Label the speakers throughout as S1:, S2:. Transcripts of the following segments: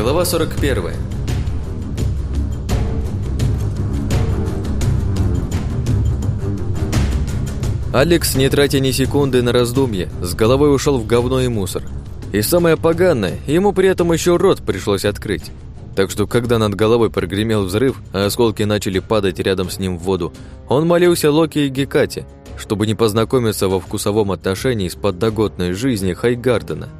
S1: Глава 41. Алекс, не тратя ни секунды на раздумье, с головой ушел в говно и мусор. И самое поганое, ему при этом еще рот пришлось открыть. Так что, когда над головой прогремел взрыв, а осколки начали падать рядом с ним в воду, он молился Локи и Гекате, чтобы не познакомиться во вкусовом отношении с поддоготной жизни Хайгардена –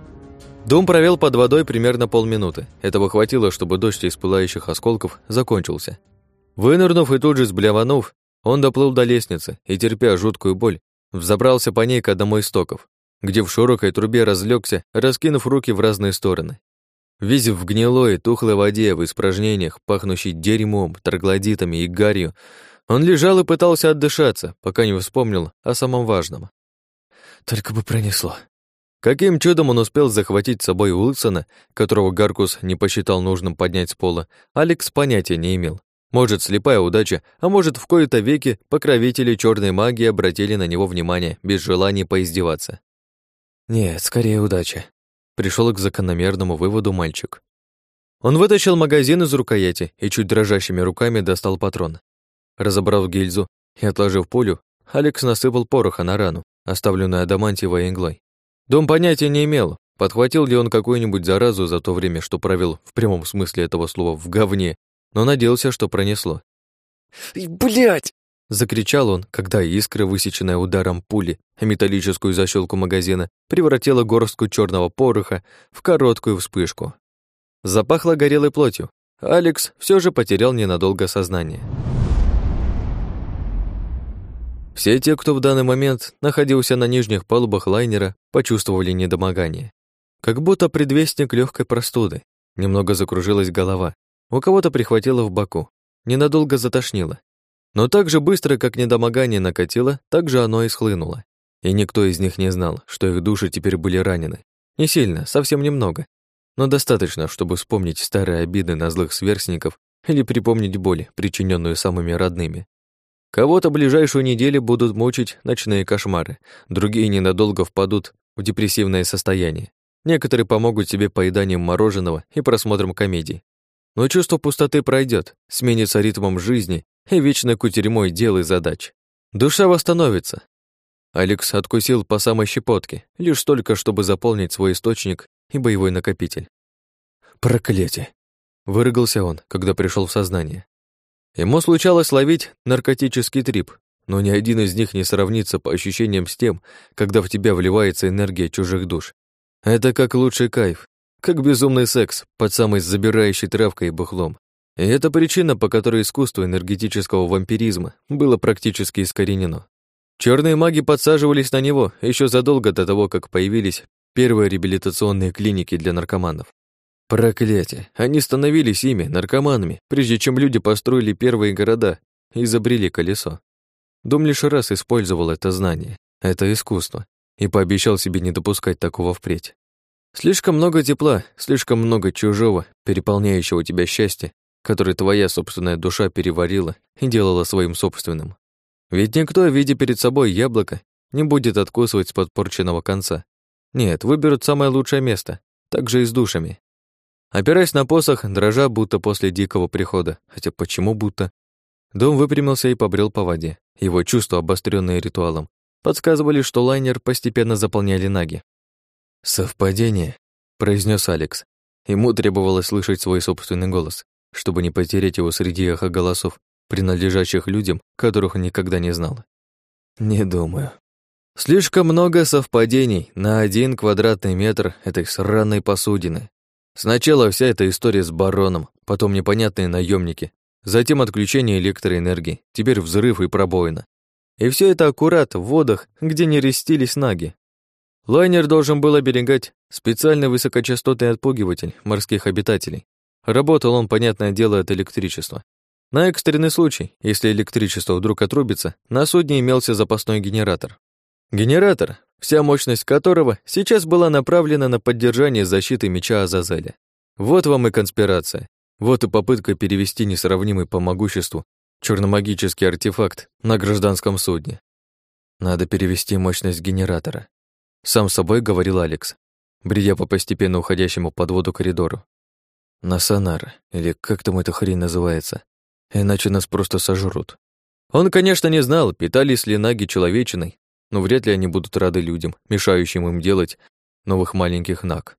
S1: Дом провел под водой примерно полминуты. Этого хватило, чтобы дождь из пылающих осколков закончился. Вынырнув и тут же сбляванув, он доплыл до лестницы и, терпя жуткую боль, взобрался по ней к одному из стоков, где в широкой трубе разлегся, раскинув руки в разные стороны. Весь в гнилой, тухлой воде, в испражнениях, пахнущей дерьмом, троглодитами и гарью, он лежал и пытался отдышаться, пока не вспомнил о самом важном. «Только бы пронесло», Каким чудом он успел захватить с собой Уилсона, которого Гаркус не посчитал нужным поднять с пола, Алекс понятия не имел. Может, слепая удача, а может, в кои-то веки покровители черной магии обратили на него внимание, без желания поиздеваться. Нет, скорее удача. Пришел к закономерному выводу мальчик. Он вытащил магазин из рукояти и чуть дрожащими руками достал патрон. Разобрав гильзу и отложив пулю, Алекс насыпал пороха на рану, оставленную адамантиевой иглой. Дом понятия не имел, подхватил ли он какую-нибудь заразу за то время, что провел в прямом смысле этого слова в говне, но надеялся, что пронесло.
S2: Блять!
S1: закричал он, когда искра, высеченная ударом пули, металлическую защелку магазина превратила горстку черного пороха в короткую вспышку. Запахло горелой плотью. Алекс все же потерял ненадолго сознание. Все те, кто в данный момент находился на нижних палубах лайнера, почувствовали недомогание. Как будто предвестник легкой простуды. Немного закружилась голова. У кого-то прихватило в боку. Ненадолго затошнило. Но так же быстро, как недомогание накатило, так же оно и схлынуло. И никто из них не знал, что их души теперь были ранены. Не сильно, совсем немного. Но достаточно, чтобы вспомнить старые обиды на злых сверстников или припомнить боль, причиненную самыми родными. Кого-то ближайшую неделю будут мучить ночные кошмары, другие ненадолго впадут в депрессивное состояние. Некоторые помогут себе поеданием мороженого и просмотром комедий. Но чувство пустоты пройдет, сменится ритмом жизни и вечной кутерьмой дел и задач. Душа восстановится. Алекс откусил по самой щепотке, лишь столько, чтобы заполнить свой источник и боевой накопитель. «Проклятие!» — выругался он, когда пришел в сознание. Ему случалось ловить наркотический трип, но ни один из них не сравнится по ощущениям с тем, когда в тебя вливается энергия чужих душ. Это как лучший кайф, как безумный секс под самой забирающей травкой и бухлом. И это причина, по которой искусство энергетического вампиризма было практически искоренено. Черные маги подсаживались на него еще задолго до того, как появились первые реабилитационные клиники для наркоманов. Проклятие! Они становились ими, наркоманами, прежде чем люди построили первые города и изобрели колесо. Дом лишь раз использовал это знание, это искусство, и пообещал себе не допускать такого впредь. Слишком много тепла, слишком много чужого, переполняющего тебя счастья, которое твоя собственная душа переварила и делала своим собственным. Ведь никто, видя перед собой яблоко, не будет откусывать с подпорченного конца. Нет, выберут самое лучшее место, так же и с душами. Опираясь на посох, дрожа будто после дикого прихода, хотя почему будто, дом выпрямился и побрел по воде. Его чувства, обостренные ритуалом, подсказывали, что лайнер постепенно заполняли наги. «Совпадение», — произнес Алекс. Ему требовалось слышать свой собственный голос, чтобы не потерять его среди эхо голосов, принадлежащих людям, которых он никогда не знал. «Не думаю», Слишком много совпадений на один квадратный метр этой сраной посудины. Сначала вся эта история с бароном, потом непонятные наемники, затем отключение электроэнергии, теперь взрыв и пробоина. И все это аккурат в водах, где не рестились наги. Лайнер должен был оберегать специальный высокочастотный отпугиватель морских обитателей. Работал он, понятное дело, от электричества. На экстренный случай, если электричество вдруг отрубится, на судне имелся запасной генератор. Генератор, вся мощность которого сейчас была направлена на поддержание защиты меча Азазеля. Вот вам и конспирация. Вот и попытка перевести несравнимый по могуществу черномагический артефакт на гражданском судне. Надо перевести мощность генератора. Сам собой говорил Алекс, бредя по постепенно уходящему под воду коридору. на сонар, или как там эта хрень называется. Иначе нас просто сожрут. Он, конечно, не знал, питались ли наги человечиной, но вряд ли они будут рады людям, мешающим им делать новых маленьких наг.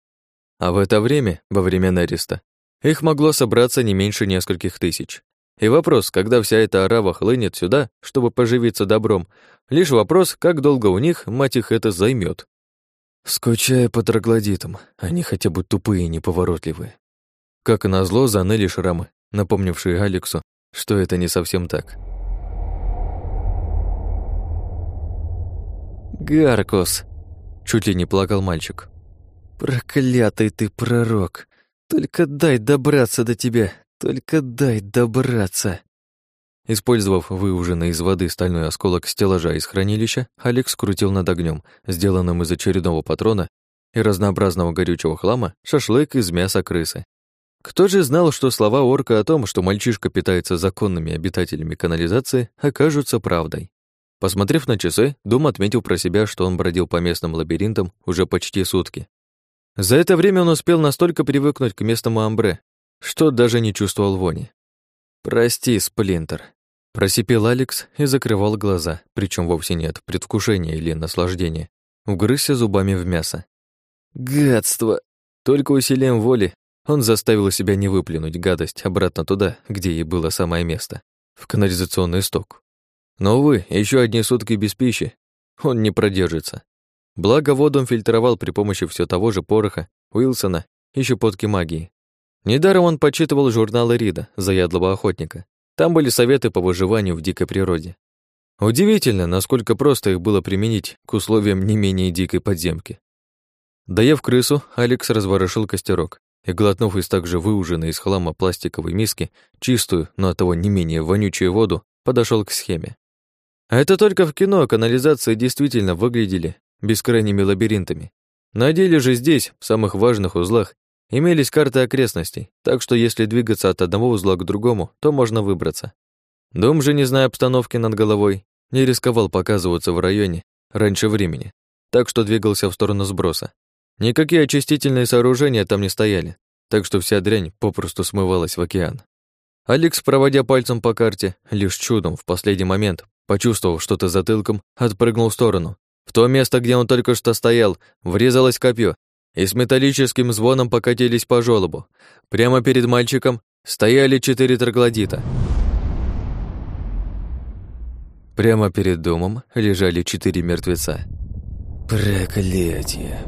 S1: А в это время, во время Нереста, их могло собраться не меньше нескольких тысяч. И вопрос, когда вся эта арава хлынет сюда, чтобы поживиться добром, лишь вопрос, как долго у них, мать их, это займет. Скучая по троглодитам, они хотя бы тупые и неповоротливые. Как назло, заныли шрамы, напомнившие Алексу, что это не совсем так.
S2: «Гаркус!»
S1: — чуть ли не плакал мальчик.
S2: «Проклятый ты пророк! Только дай добраться до тебя! Только дай добраться!»
S1: Использовав выуженный из воды стальной осколок стеллажа из хранилища, Алекс крутил над огнем, сделанным из очередного патрона и разнообразного горючего хлама, шашлык из мяса крысы. Кто же знал, что слова орка о том, что мальчишка питается законными обитателями канализации, окажутся правдой? Посмотрев на часы, Дум отметил про себя, что он бродил по местным лабиринтам уже почти сутки. За это время он успел настолько привыкнуть к местному амбре, что даже не чувствовал вони. «Прости, Сплинтер», — просипел Алекс и закрывал глаза, причем вовсе нет предвкушения или наслаждения. Угрызся зубами в мясо. «Гадство!» Только усилием воли он заставил себя не выплюнуть гадость обратно туда, где ей было самое место, в канализационный сток. Но, увы, еще одни сутки без пищи он не продержится. Благо, воду он фильтровал при помощи все того же пороха, Уилсона и щепотки магии. Недаром он почитывал журналы Рида, заядлого охотника. Там были советы по выживанию в дикой природе. Удивительно, насколько просто их было применить к условиям не менее дикой подземки. Доев крысу, Алекс разворошил костерок и, глотнув из также выуженной из хлама пластиковой миски, чистую, но оттого не менее вонючую воду, подошел к схеме. Это только в кино канализации действительно выглядели бескрайними лабиринтами. На деле же здесь, в самых важных узлах, имелись карты окрестностей, так что если двигаться от одного узла к другому, то можно выбраться. Дом же, не зная обстановки над головой, не рисковал показываться в районе раньше времени, так что двигался в сторону сброса. Никакие очистительные сооружения там не стояли, так что вся дрянь попросту смывалась в океан. Алекс, проводя пальцем по карте, лишь чудом в последний момент Почувствовав что-то затылком, отпрыгнул в сторону. В то место, где он только что стоял, врезалось копье, и с металлическим звоном покатились по желобу. Прямо перед мальчиком стояли четыре троглодита. Прямо перед домом лежали четыре мертвеца.
S2: «Проклятие!»